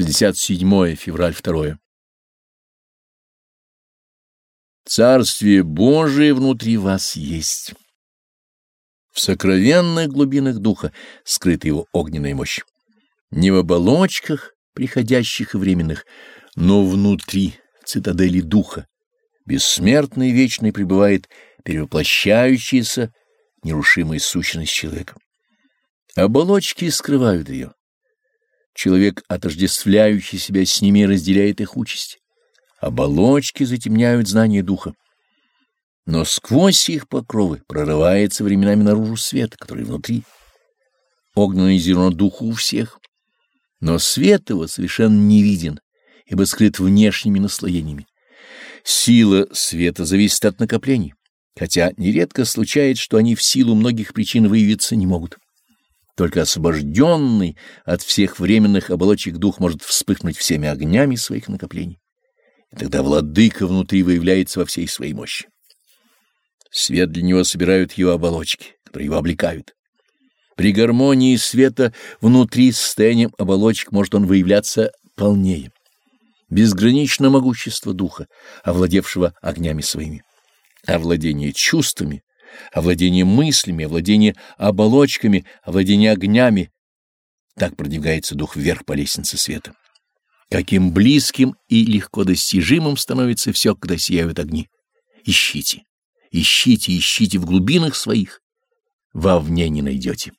67 февраль 2. Царствие Божие внутри вас есть. В сокровенных глубинах духа скрыта его огненная мощь. Не в оболочках, приходящих и временных, но внутри цитадели духа, бессмертной и вечной пребывает перевоплощающаяся нерушимая сущность человека. Оболочки скрывают ее. Человек, отождествляющий себя с ними, разделяет их участь. Оболочки затемняют знание духа. Но сквозь их покровы прорывается временами наружу свет, который внутри. Огненное зерно духу у всех. Но свет его совершенно не виден, ибо скрыт внешними наслоениями. Сила света зависит от накоплений, хотя нередко случается, что они в силу многих причин выявиться не могут. Только освобожденный от всех временных оболочек дух может вспыхнуть всеми огнями своих накоплений. И тогда владыка внутри выявляется во всей своей мощи. Свет для него собирают его оболочки, которые его облекают. При гармонии света внутри состоянием оболочек может он выявляться полнее. Безгранично могущество духа, овладевшего огнями своими. Овладение чувствами, овладение мыслями, овладение оболочками, овладение огнями. Так продвигается дух вверх по лестнице света. Каким близким и легко достижимым становится все, когда сияют огни. Ищите, ищите, ищите в глубинах своих, вовне не найдете.